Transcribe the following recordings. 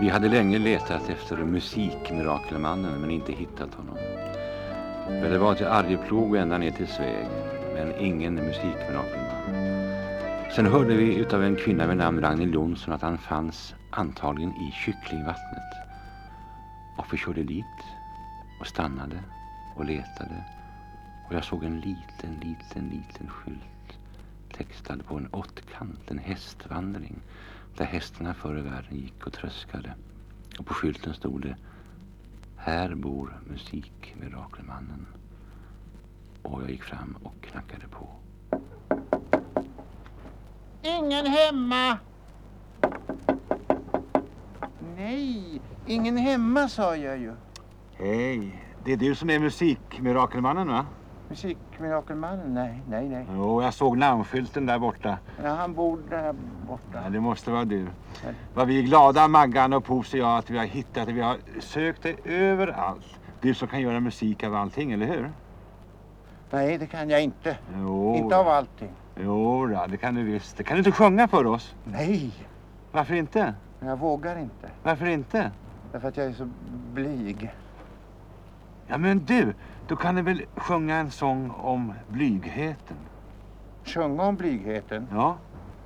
Vi hade länge letat efter musikmirakelmannen men inte hittat honom. För det var till Arjeplog och ända ner till Sveg, men ingen musikmirakelman. Sen hörde vi utav en kvinna vid namn Ragnhild Jonsson att han fanns antagligen i kycklingvattnet. Och vi körde dit och stannade och letade. Och jag såg en liten, liten, liten skylt textad på en åttkant, en hästvandring där hästarna förr i världen gick och tröskade. Och på skylten stod det Här bor musikmirakelmannen. Och jag gick fram och knackade på. Ingen hemma! Nej, ingen hemma sa jag ju. Hej, det är du som är musikmirakelmannen va? Musikmirakelmannen? Nej, nej, nej. Jo, jag såg namnskylten där borta. Ja, han bor där borta. Ja, det måste vara du. Vad vi är glada, Maggan och Pos och jag, att vi har hittat det. Vi har sökt det överallt. Du som kan göra musik av allting, eller hur? Nej, det kan jag inte. Jo, Inte av allting. Jo, då, det kan du visst. Kan du inte sjunga för oss? Nej, Varför inte? jag vågar inte. Varför inte? Därför att jag är så blyg. Ja, men du, då kan du väl sjunga en sång om blygheten? Sjunga om blygheten, Ja,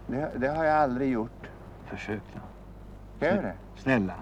det, det har jag aldrig gjort. försök då. Jag det? Snälla.